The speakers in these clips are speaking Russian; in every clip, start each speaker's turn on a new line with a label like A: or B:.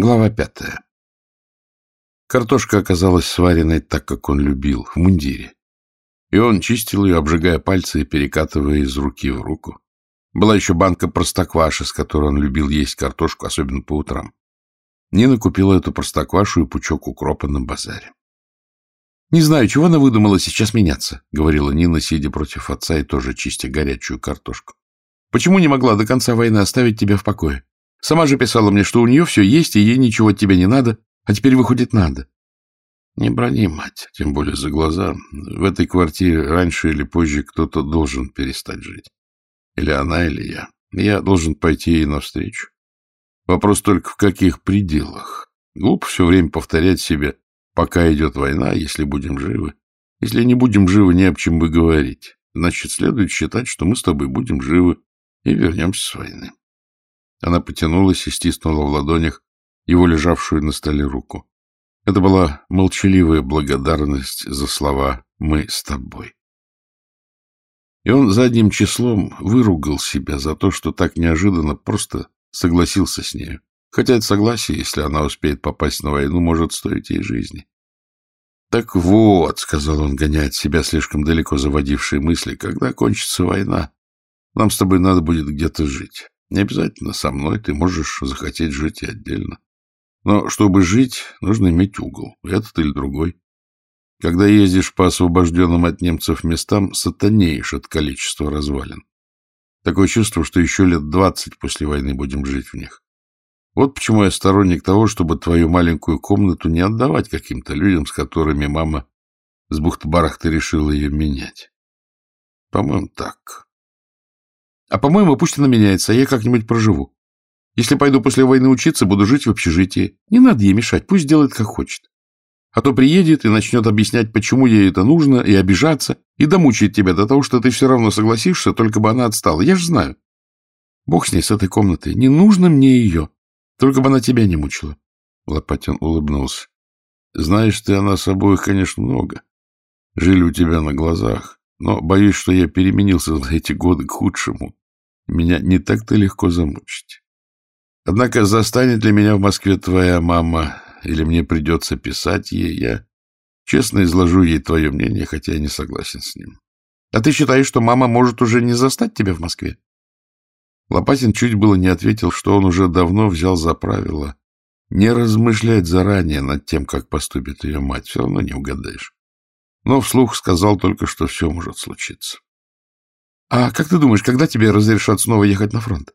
A: Глава пятая. Картошка оказалась сваренной так, как он любил, в мундире. И он чистил ее, обжигая пальцы и перекатывая из руки в руку. Была еще банка простокваши, с которой он любил есть картошку, особенно по утрам. Нина купила эту простоквашу и пучок укропа на базаре. — Не знаю, чего она выдумала сейчас меняться, — говорила Нина, сидя против отца и тоже чистя горячую картошку. — Почему не могла до конца войны оставить тебя в покое? Сама же писала мне, что у нее все есть, и ей ничего от тебя не надо, а теперь, выходит, надо.
B: Не брони, мать, тем более за глаза. В этой квартире раньше или позже кто-то должен перестать жить. Или она, или я. Я должен пойти ей навстречу. Вопрос только в каких пределах. Глупо все время повторять себе, пока идет война, если будем живы. Если не будем живы, не об чем бы говорить. Значит, следует считать, что мы с тобой будем живы и вернемся с войны. Она потянулась и стиснула в ладонях его лежавшую на столе руку. Это была молчаливая благодарность за слова «мы с тобой». И он задним числом выругал себя за то, что так неожиданно просто согласился с нею. Хотя это согласие, если она успеет попасть на войну, может стоить ей жизни. «Так вот», — сказал он, гоняя от себя слишком далеко заводившие мысли, — «когда кончится война, нам с тобой надо будет где-то жить. Не обязательно со мной, ты можешь захотеть жить и отдельно. Но чтобы жить, нужно иметь угол, этот или другой. Когда ездишь по освобожденным от немцев местам, сатанеешь от количества развалин. Такое чувство, что еще лет двадцать после войны будем жить в них. Вот почему я сторонник того, чтобы твою маленькую комнату не отдавать каким-то людям, с которыми мама с бухты-барахты решила ее менять. По-моему, так. А, по-моему, пусть она меняется, а я как-нибудь проживу. Если пойду после войны учиться, буду жить в общежитии. Не надо ей мешать, пусть делает, как хочет. А то приедет и начнет объяснять, почему ей это нужно, и обижаться, и домучает тебя до того, что ты все равно согласишься, только бы она отстала. Я же знаю. Бог с ней, с этой комнатой. Не нужно мне ее. Только бы она тебя не мучила. Лопатин улыбнулся. Знаешь, ты о нас обоих, конечно, много. Жили у тебя на глазах. Но боюсь, что я переменился за эти годы к худшему. Меня не так-то легко замучить. Однако застанет ли меня в Москве твоя мама, или мне придется писать ей, я честно изложу ей твое мнение, хотя я не согласен с ним. А ты считаешь, что мама может уже не застать тебя в Москве? Лопатин чуть было не ответил, что он уже давно взял за правило не размышлять заранее над тем, как поступит ее мать, все равно не угадаешь. Но вслух сказал только, что все может случиться. — А как ты думаешь, когда тебе разрешат снова ехать на фронт?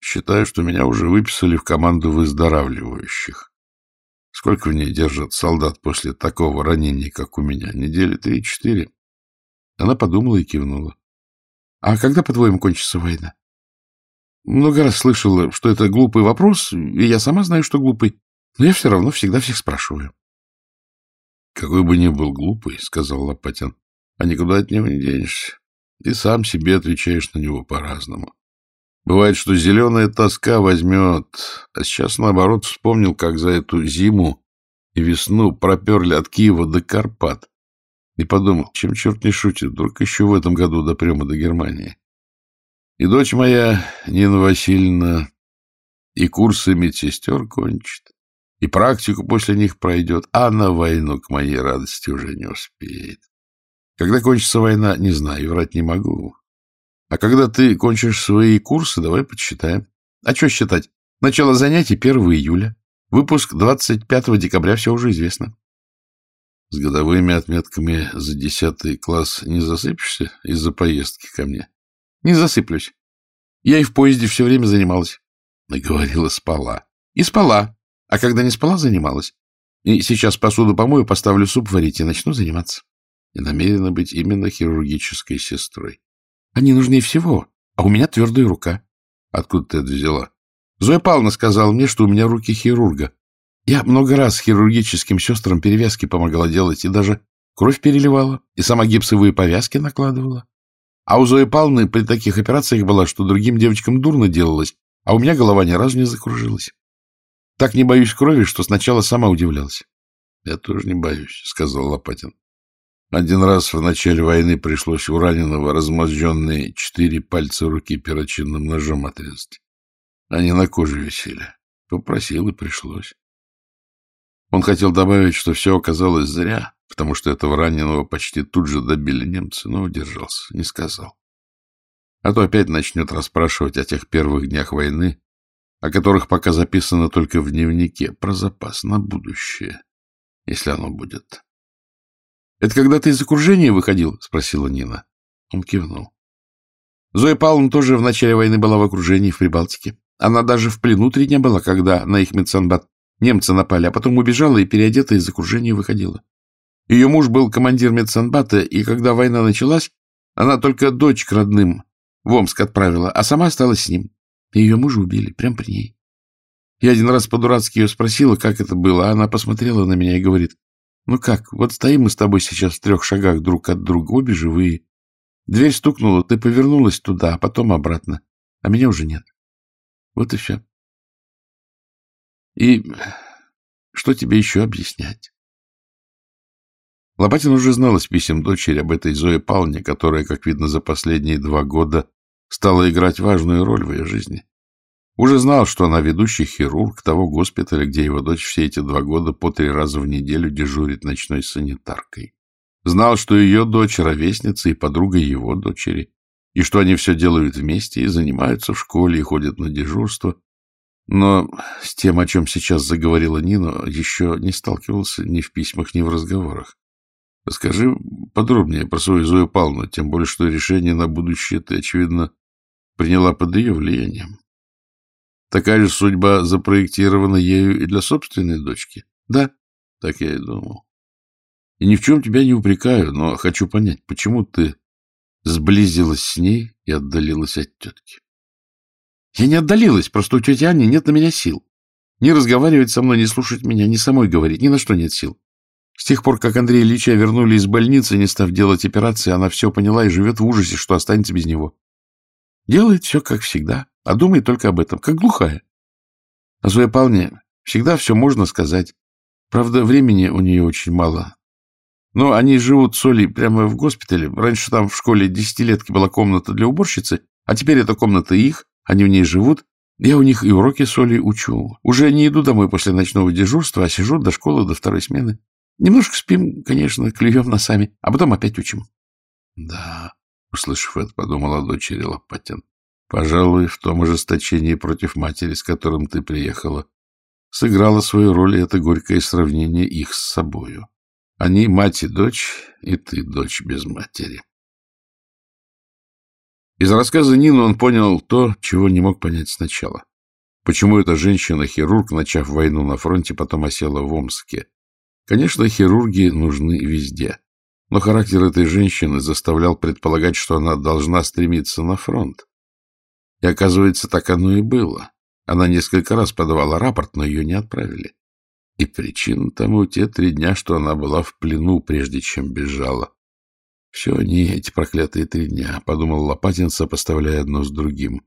B: Считаю, что меня уже выписали в команду выздоравливающих. Сколько в ней держат солдат после такого ранения, как у меня? Недели три-четыре? Она подумала и кивнула. — А когда, по-твоему, кончится война? Много раз слышала, что это глупый вопрос, и я сама знаю, что глупый, но я все равно всегда всех спрашиваю. — Какой бы ни был глупый, — сказал Лопатин, — а никуда от него не денешься. И сам себе отвечаешь на него по-разному. Бывает, что зеленая тоска возьмет, а сейчас, наоборот, вспомнил, как за эту зиму и весну проперли от Киева до Карпат. И подумал, чем черт не шутит, вдруг еще в этом году допрема до Германии. И дочь моя, Нина Васильевна, и курсы медсестер кончит, и практику после них пройдет, а на войну, к моей радости, уже не успеет. Когда кончится война, не знаю, врать не могу. А когда ты кончишь свои курсы, давай подсчитаем. А что считать? Начало занятий 1 июля. Выпуск 25 декабря, все уже известно. С годовыми отметками за десятый класс не засыпешься из-за поездки ко мне? Не засыплюсь. Я и в поезде все время занималась. И говорила, спала. И спала. А когда не спала, занималась. И сейчас посуду помою, поставлю суп варить и начну заниматься и намерена быть именно хирургической сестрой. Они нужнее всего, а у меня твердая рука. Откуда ты это взяла? Зоя Павловна сказала мне, что у меня руки хирурга. Я много раз хирургическим сестрам перевязки помогала делать и даже кровь переливала, и сама гипсовые повязки накладывала. А у Зои Павловны при таких операциях была, что другим девочкам дурно делалось, а у меня голова ни разу не закружилась. Так не боюсь крови, что сначала сама удивлялась. — Я тоже не боюсь, — сказал Лопатин. Один раз в начале войны пришлось у раненого размозженные четыре пальца руки перочинным ножом отрезать. Они на коже висели.
A: Попросил и пришлось. Он хотел добавить, что все оказалось зря, потому что этого раненого почти тут же добили немцы, но удержался, не сказал. А то опять начнет расспрашивать о тех первых днях войны, о которых пока записано только в дневнике, про запас на будущее, если оно будет. — Это когда ты из окружения выходил? — спросила Нина. Он кивнул. Зоя Павловна тоже в начале войны была в окружении в Прибалтике. Она даже в плену три дня была, когда на их медсанбат немцы напали, а потом убежала и переодета из окружения выходила. Ее муж был командир медсанбата, и когда война началась, она только дочь к родным в Омск отправила, а сама осталась с ним. Ее мужа убили, прямо при ней. Я один раз по-дурацки ее спросила, как это было, а она посмотрела на меня и говорит, ну как, вот стоим мы с тобой сейчас в трех шагах друг от друга, обе живые. Дверь стукнула, ты повернулась туда, а потом обратно, а меня уже нет. Вот и все. И что тебе еще объяснять? Лопатин уже знал из писем дочери об этой Зое Павловне, которая, как видно, за последние два года стала играть важную роль в ее жизни. Уже знал, что она ведущий хирург того госпиталя, где его дочь все эти два года по три раза в неделю дежурит ночной санитаркой. Знал, что ее дочь — ровесница и подруга его дочери, и что они все делают вместе и занимаются в школе и ходят на дежурство. Но с тем, о чем сейчас заговорила Нина, еще не сталкивался ни в письмах, ни в разговорах. Расскажи подробнее про свою Зою Павловну, тем более, что решение на будущее ты, очевидно, приняла под ее влиянием. Такая же судьба запроектирована ею и для собственной дочки? Да, так я и думал. И ни в чем тебя не упрекаю, но хочу понять, почему ты сблизилась с ней и отдалилась от тетки? Я не отдалилась, просто у тети Ани нет на меня сил. Не разговаривать со мной, не слушать меня, ни самой говорить, ни на что нет сил. С тех пор, как Андрея Ильича вернули из больницы, не став делать операции, она все поняла и живет в ужасе, что останется без него. Делает все, как всегда, а думает только об этом, как глухая. А Зоя Павловне всегда все можно сказать. Правда, времени у нее очень мало. Но они живут с Олей прямо в госпитале. Раньше там в школе десятилетки была комната для уборщицы, а теперь эта комната их, они в ней живут. Я у них и уроки с Олей учу. Уже не иду домой после ночного дежурства, а сижу до школы, до второй смены. Немножко спим, конечно, клюем носами, а потом опять учим. — Да, — услышав это, подумала дочери Лопатин. — Пожалуй, в том ожесточении против матери, с которым ты приехала, сыграла свою роль это горькое сравнение их с собою. Они мать и дочь, и ты дочь без матери. Из рассказа Нины он понял то, чего не мог понять сначала. Почему эта женщина-хирург, начав войну на фронте, потом осела в Омске, Конечно, хирурги нужны везде, но характер этой женщины заставлял предполагать, что она должна стремиться на фронт. И, оказывается, так оно и было. Она несколько раз подавала рапорт, но ее не отправили. И причина тому те три дня, что она была в плену, прежде чем бежала. Все они, эти проклятые три дня, — подумал Лопатин, сопоставляя одно с другим.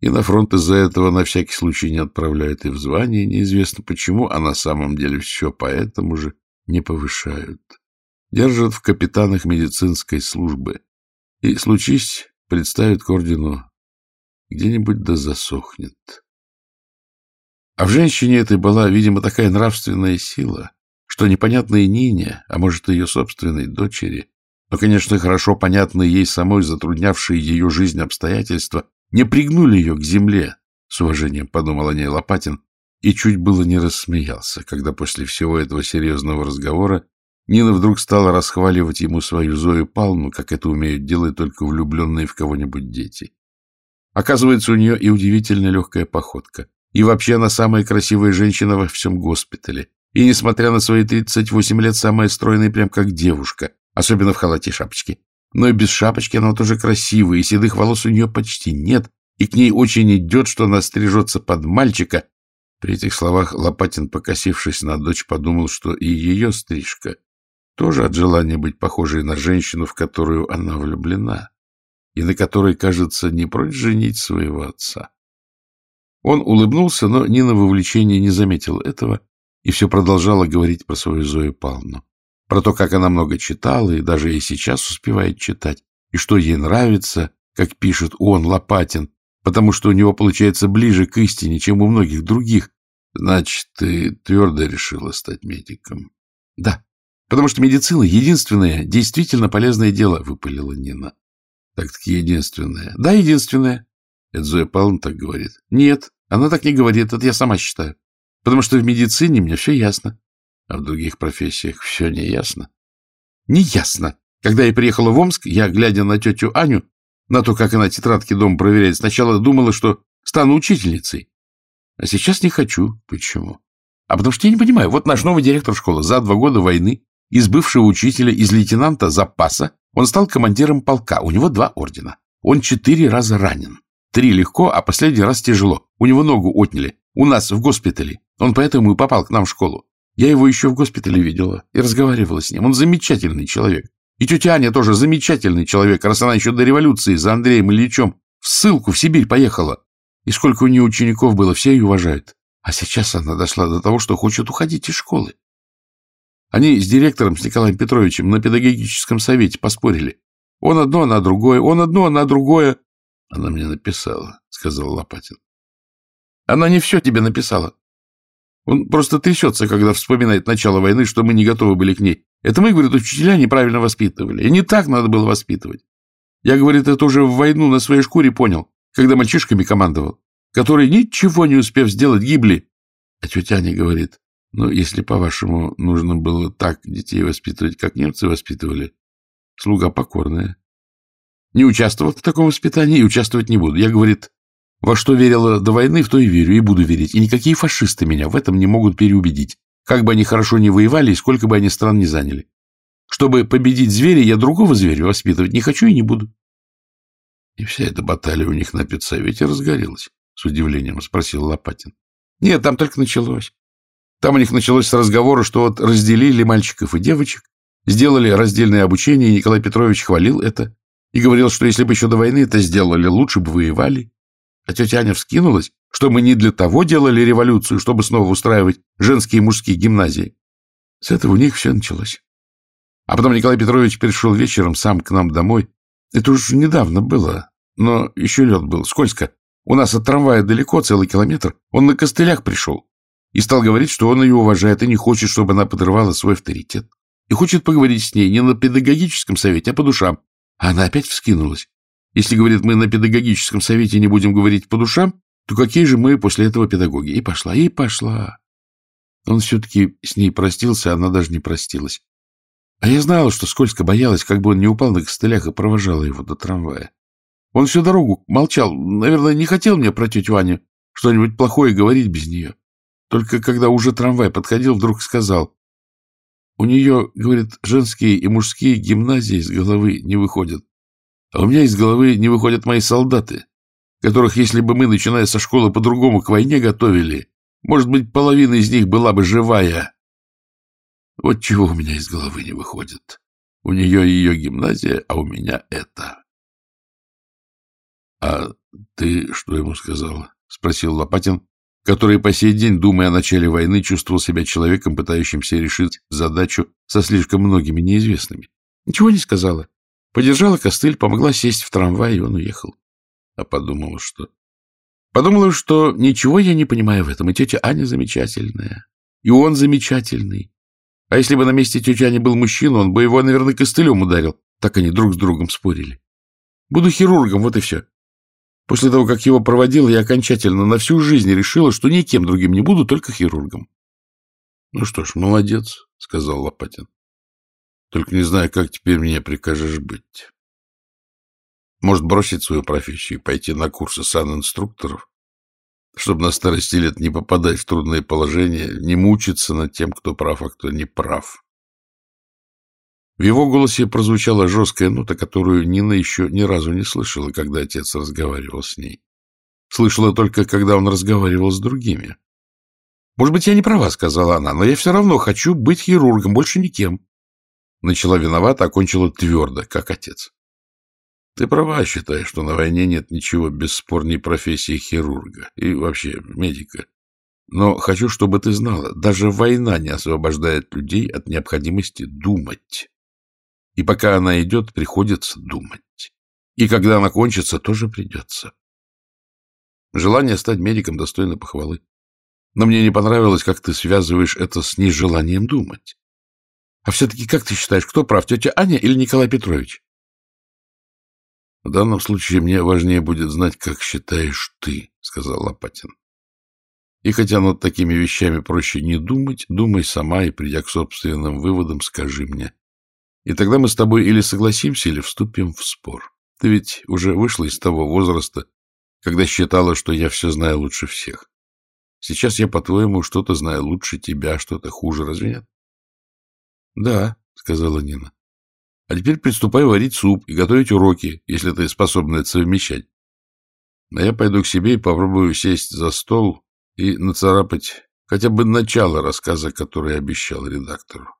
A: И на фронт из-за этого на всякий случай не отправляют и в звание, неизвестно почему, а на самом деле все поэтому же не повышают. Держат в капитанах медицинской службы. И, случись, представят к ордену, где-нибудь да засохнет. А в женщине этой была, видимо, такая нравственная сила, что непонятной Нине, а может, ее собственной дочери, но, конечно, хорошо понятные ей самой затруднявшие ее жизнь обстоятельства, не пригнули ее к земле, — с уважением подумал о ней Лопатин, и чуть было не рассмеялся, когда после всего этого серьезного разговора Нина вдруг стала расхваливать ему свою Зою Палну, как это умеют делать только влюбленные в кого-нибудь дети. Оказывается, у нее и удивительно легкая походка. И вообще она самая красивая женщина во всем госпитале. И, несмотря на свои 38 лет, самая стройная, прям как девушка, особенно в халате и шапочке. Но и без шапочки она тоже красивая, и седых волос у нее почти нет, и к ней очень идет, что она стрижется под мальчика. При этих словах Лопатин, покосившись на дочь, подумал, что и ее стрижка тоже от желания быть похожей на женщину, в которую она влюблена, и на которой, кажется, не прочь женить своего отца. Он улыбнулся, но Нина в не заметила этого и все продолжала говорить про свою Зою Павловну про то, как она много читала и даже и сейчас успевает читать, и что ей нравится, как пишет он, Лопатин, потому что у него получается ближе к истине, чем у многих других.
B: Значит, ты твердо решила стать медиком?
A: Да, потому что медицина — единственное, действительно полезное дело, — выпалила Нина.
B: Так-таки единственное.
A: Да, единственное.
B: Это Зоя Павловна так говорит?
A: Нет, она так не говорит, это я сама считаю. Потому что в медицине мне все ясно.
B: А в других профессиях все не ясно?
A: Не ясно. Когда я приехала в Омск, я, глядя на тетю Аню, на то, как она тетрадки дом проверяет, сначала думала, что стану учительницей. А сейчас не хочу.
B: Почему?
A: А потому что я не понимаю. Вот наш новый директор школы за два года войны из бывшего учителя, из лейтенанта запаса, он стал командиром полка. У него два ордена. Он четыре раза ранен. Три легко, а последний раз тяжело. У него ногу отняли. У нас в госпитале. Он поэтому и попал к нам в школу. Я его еще в госпитале видела и разговаривала с ним. Он замечательный человек. И тетя Аня тоже замечательный человек, раз она еще до революции за Андреем Ильичем в ссылку в Сибирь поехала. И сколько у нее учеников было, все ее уважают. А сейчас она дошла до того, что хочет уходить из школы. Они с директором, с Николаем Петровичем, на педагогическом совете поспорили. Он одно, она другое, он одно, она другое.
B: Она мне написала, — сказал Лопатин.
A: Она не все тебе написала. Он просто трясется, когда вспоминает начало войны, что мы не готовы были к ней. Это мы, говорит, учителя неправильно воспитывали. И не так надо было воспитывать. Я, говорит, это уже в войну на своей шкуре понял, когда мальчишками командовал, которые, ничего не успев сделать, гибли.
B: А тетя Аня говорит, ну, если, по-вашему, нужно было так детей воспитывать, как немцы воспитывали, слуга покорная.
A: Не участвовал в таком воспитании и участвовать не буду. Я, говорит, во что верила до войны, в то и верю, и буду верить. И никакие фашисты меня в этом не могут переубедить. Как бы они хорошо не воевали, и сколько бы они стран не заняли. Чтобы победить зверя, я другого зверя воспитывать не хочу и не буду.
B: И вся эта баталия у них на педсовете разгорелась, с удивлением спросил Лопатин.
A: Нет, там только началось. Там у них началось разговора, что вот разделили мальчиков и девочек, сделали раздельное обучение, и Николай Петрович хвалил это и говорил, что если бы еще до войны это сделали, лучше бы воевали. А тетя Аня вскинулась, что мы не для того делали революцию, чтобы снова устраивать женские и мужские гимназии. С этого у них все началось. А потом Николай Петрович пришел вечером сам к нам домой. Это уж недавно было, но еще лед был, скользко. У нас от трамвая далеко, целый километр. Он на костылях пришел. И стал говорить, что он ее уважает и не хочет, чтобы она подрывала свой авторитет. И хочет поговорить с ней не на педагогическом совете, а по душам. А она опять вскинулась. Если, говорит, мы на педагогическом совете не будем говорить по душам, то какие же мы после этого педагоги? И пошла, и пошла. Он все-таки с ней простился, а она даже не простилась. А я знала, что скользко боялась, как бы он не упал на костылях и провожала его до трамвая. Он всю дорогу молчал, наверное, не хотел мне про тетю Аню что-нибудь плохое говорить без нее. Только когда уже трамвай подходил, вдруг сказал, у нее, говорит, женские и мужские гимназии из головы не выходят. А у меня из головы не выходят мои солдаты, которых, если бы мы, начиная со школы, по-другому к войне готовили, может быть, половина из них была бы живая. Вот чего у меня из головы не выходит. У нее ее гимназия, а у меня это.
B: — А ты что ему сказала? — спросил Лопатин,
A: который по сей день, думая о начале войны, чувствовал себя человеком, пытающимся решить задачу со слишком многими неизвестными. Ничего не сказала. Подержала костыль, помогла сесть в трамвай, и он уехал.
B: А подумала, что...
A: Подумала, что ничего я не понимаю в этом, и тетя Аня замечательная, и он замечательный. А если бы на месте тети Ани был мужчина, он бы его, наверное, костылем ударил. Так они друг с другом спорили. Буду хирургом, вот и все. После того, как его проводил, я окончательно на всю жизнь решила, что никем другим не буду, только хирургом.
B: — Ну что ж, молодец, — сказал Лопатин. Только не знаю, как теперь мне прикажешь быть. Может, бросить свою профессию и пойти на курсы сан-инструкторов, чтобы на старости лет не попадать в трудное положение, не мучиться над тем, кто прав, а кто не прав.
A: В его голосе прозвучала жесткая нота, которую Нина еще ни разу не слышала, когда отец разговаривал с ней. Слышала только, когда он разговаривал с другими. «Может быть, я не права», — сказала она, — «но я все равно хочу быть хирургом, больше никем. Начала виновата, окончила твердо, как отец.
B: Ты права, считаешь, что на войне нет ничего бесспорней профессии хирурга и вообще медика. Но хочу, чтобы ты знала, даже война не освобождает людей от необходимости думать. И пока она идет, приходится думать. И когда она кончится, тоже придется.
A: Желание стать медиком достойно похвалы. Но мне не понравилось, как ты связываешь это с нежеланием думать. А все-таки как ты считаешь, кто прав, тетя Аня или Николай Петрович? В данном случае мне важнее будет знать, как считаешь ты, — сказал Лопатин. И хотя над такими вещами проще не думать, думай сама и, придя к собственным выводам, скажи мне. И тогда мы с тобой или согласимся, или вступим в спор. Ты ведь уже вышла из того возраста, когда считала, что я все знаю лучше всех. Сейчас я, по-твоему, что-то знаю лучше тебя, что-то хуже, разве нет? — Да, — сказала Нина. — А теперь приступай варить суп и готовить уроки, если ты способна это совмещать. А я пойду к себе и попробую сесть за стол и нацарапать хотя бы начало рассказа, который обещал редактору.